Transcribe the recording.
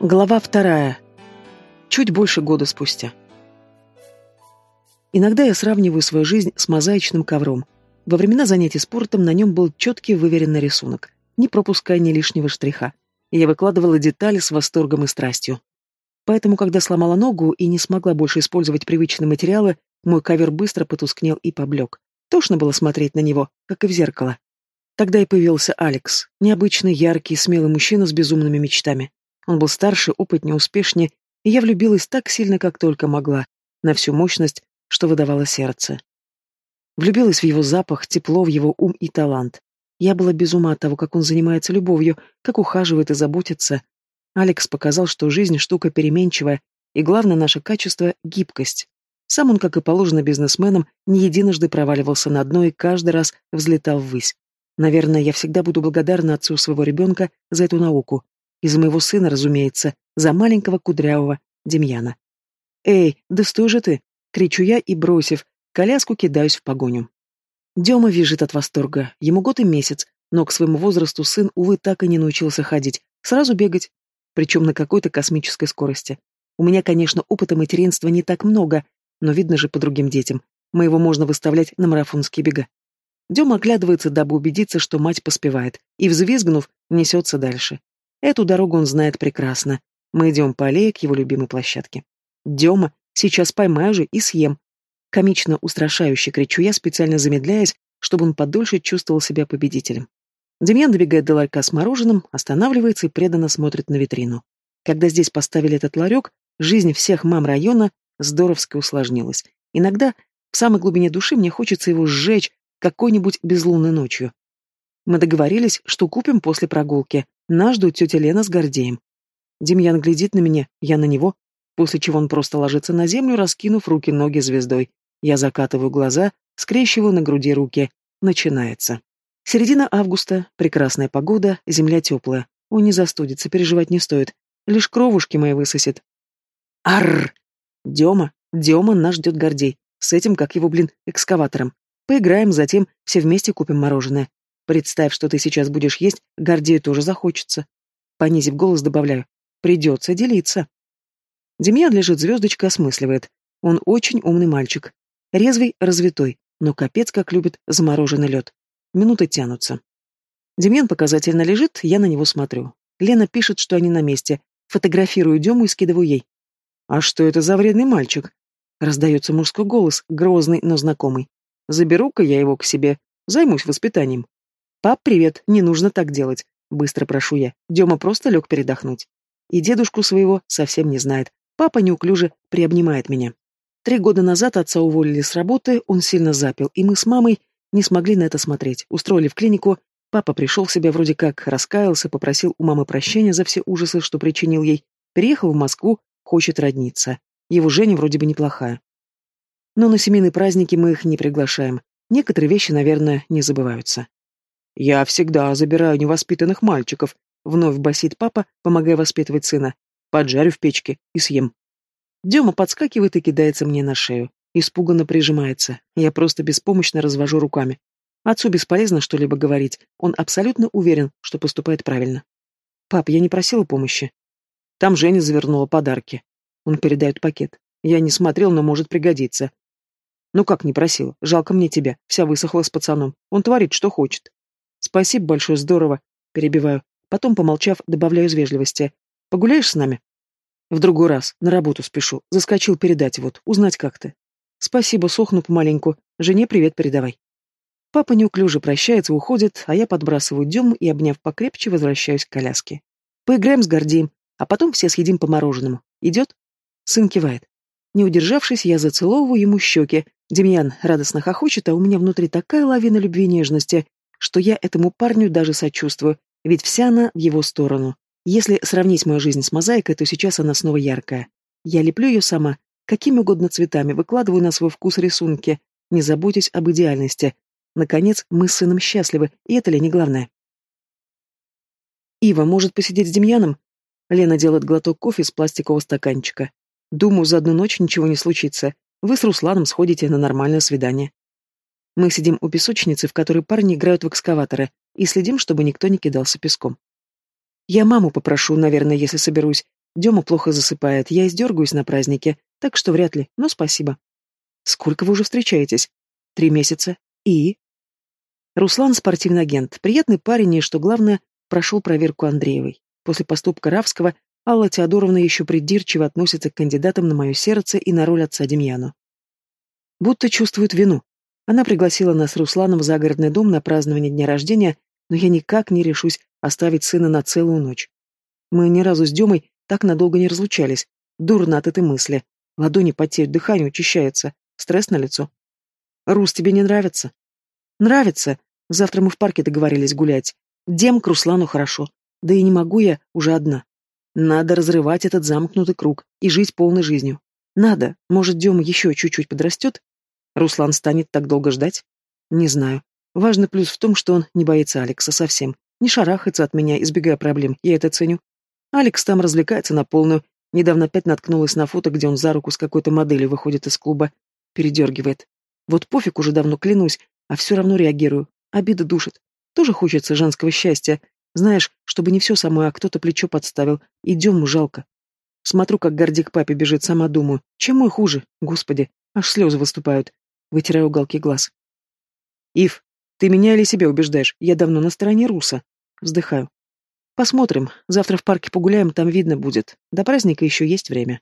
Глава вторая. Чуть больше года спустя. Иногда я сравниваю свою жизнь с мозаичным ковром. Во времена занятий спортом на нем был четкий выверенный рисунок, не пропуская ни лишнего штриха. Я выкладывала детали с восторгом и страстью. Поэтому, когда сломала ногу и не смогла больше использовать привычные материалы, мой ковер быстро потускнел и поблек. Тошно было смотреть на него, как и в зеркало. Тогда и появился Алекс, необычный, яркий, смелый мужчина с безумными мечтами. Он был старше, опытнее, успешнее, и я влюбилась так сильно, как только могла, на всю мощность, что выдавало сердце. Влюбилась в его запах, тепло, в его ум и талант. Я была без ума от того, как он занимается любовью, как ухаживает и заботится. Алекс показал, что жизнь — штука переменчивая, и главное наше качество — гибкость. Сам он, как и положено бизнесменам, не единожды проваливался на дно и каждый раз взлетал ввысь. Наверное, я всегда буду благодарна отцу своего ребенка за эту науку, из моего сына, разумеется, за маленького кудрявого Демьяна. «Эй, да стой же ты!» — кричу я и, бросив, коляску кидаюсь в погоню. Дема визжит от восторга. Ему год и месяц, но к своему возрасту сын, увы, так и не научился ходить. Сразу бегать. Причем на какой-то космической скорости. У меня, конечно, опыта материнства не так много, но видно же по другим детям. Моего можно выставлять на марафонские бега. Дема оглядывается, дабы убедиться, что мать поспевает, и, взвизгнув, несется дальше. Эту дорогу он знает прекрасно. Мы идем по аллее к его любимой площадке. Дема, сейчас поймаю же и съем. Комично устрашающе кричу я, специально замедляясь, чтобы он подольше чувствовал себя победителем. Демьян добегает до ларька с мороженым, останавливается и преданно смотрит на витрину. Когда здесь поставили этот ларек, жизнь всех мам района здоровски усложнилась. Иногда в самой глубине души мне хочется его сжечь какой-нибудь безлунной ночью. Мы договорились, что купим после прогулки, нас ждут тетя Лена с Гордеем. Демьян глядит на меня, я на него, после чего он просто ложится на землю, раскинув руки-ноги звездой. Я закатываю глаза, скрещиваю на груди руки. Начинается. Середина августа, прекрасная погода, земля теплая. Он не застудится, переживать не стоит. Лишь кровушки мои высосет. Арр! Дема, Дема нас ждет Гордей. С этим, как его, блин, экскаватором. Поиграем, затем все вместе купим мороженое. Представь, что ты сейчас будешь есть, Гордею тоже захочется. Понизив голос, добавляю. Придется делиться. Демьян лежит звездочкой, осмысливает. Он очень умный мальчик. Резвый, развитой, но капец как любит замороженный лед. Минуты тянутся. Демьян показательно лежит, я на него смотрю. Лена пишет, что они на месте. Фотографирую Дему и скидываю ей. «А что это за вредный мальчик?» Раздается мужской голос, грозный, но знакомый. «Заберу-ка я его к себе, займусь воспитанием». «Пап, привет, не нужно так делать», — быстро прошу я. Дема просто лег передохнуть. И дедушку своего совсем не знает. Папа неуклюже приобнимает меня. Три года назад отца уволили с работы, он сильно запил, и мы с мамой не смогли на это смотреть. Устроили в клинику. Папа пришел в себя вроде как, раскаялся, попросил у мамы прощения за все ужасы, что причинил ей. Переехал в Москву, хочет родниться. Его Женя вроде бы неплохая. Но на семейные праздники мы их не приглашаем. Некоторые вещи, наверное, не забываются. «Я всегда забираю невоспитанных мальчиков», — вновь басит папа, помогая воспитывать сына. «Поджарю в печке и съем». Дема подскакивает и кидается мне на шею. Испуганно прижимается. Я просто беспомощно развожу руками. Отцу бесполезно что-либо говорить. Он абсолютно уверен, что поступает правильно. «Пап, я не просила помощи». Там Женя завернула подарки. Он передает пакет. Я не смотрел, но может пригодиться. Ну как не просила? Жалко мне тебя. Вся высохла с пацаном. Он творит, что хочет. Спасибо большое, здорово. Перебиваю. Потом, помолчав, добавляю из вежливости. Погуляешь с нами? В другой раз. На работу спешу. Заскочил передать вот. Узнать как ты. Спасибо, сохну помаленьку. Жене привет передавай. Папа неуклюже прощается, уходит, а я подбрасываю Дему и, обняв покрепче, возвращаюсь к коляске. Поиграем с Гордеем, а потом все съедим по мороженому. Идет? Сын кивает. Не удержавшись, я зацеловываю ему щеки. Демьян радостно хохочет, а у меня внутри такая лавина любви и нежности, что я этому парню даже сочувствую, ведь вся она в его сторону. Если сравнить мою жизнь с мозаикой, то сейчас она снова яркая. Я леплю ее сама, какими угодно цветами, выкладываю на свой вкус рисунки, не заботясь об идеальности. Наконец, мы с сыном счастливы, и это ли не главное? «Ива, может посидеть с Демьяном?» Лена делает глоток кофе из пластикового стаканчика. «Думаю, за одну ночь ничего не случится. Вы с Русланом сходите на нормальное свидание». Мы сидим у песочницы, в которой парни играют в экскаваторы, и следим, чтобы никто не кидался песком. Я маму попрошу, наверное, если соберусь. Дема плохо засыпает, я издергаюсь на празднике, так что вряд ли, но спасибо. Сколько вы уже встречаетесь? Три месяца. И? Руслан — спортивный агент, приятный парень и, что главное, прошел проверку Андреевой. После поступка Равского Алла Теодоровна еще придирчиво относится к кандидатам на мое сердце и на роль отца Демьяну. Будто чувствует вину. Она пригласила нас с Русланом в загородный дом на празднование дня рождения, но я никак не решусь оставить сына на целую ночь. Мы ни разу с Демой так надолго не разлучались. Дурно от этой мысли. Ладони потеют, дыхание учащается. Стресс на лицо. Рус, тебе не нравится? Нравится. Завтра мы в парке договорились гулять. Дем к Руслану хорошо. Да и не могу я уже одна. Надо разрывать этот замкнутый круг и жить полной жизнью. Надо. Может, Дема еще чуть-чуть подрастет? Руслан станет так долго ждать? Не знаю. Важный плюс в том, что он не боится Алекса совсем. Не шарахается от меня, избегая проблем. Я это ценю. Алекс там развлекается на полную. Недавно опять наткнулась на фото, где он за руку с какой-то моделью выходит из клуба. Передергивает. Вот пофиг уже давно клянусь, а все равно реагирую. Обида душит. Тоже хочется женского счастья. Знаешь, чтобы не все самое, а кто-то плечо подставил. Идем, жалко. Смотрю, как Гордик папе бежит, сама думаю. Чем мой хуже? Господи, аж слезы выступают. Вытираю уголки глаз. Ив, ты меня или себя убеждаешь? Я давно на стороне Руса. Вздыхаю. Посмотрим. Завтра в парке погуляем, там видно будет. До праздника еще есть время.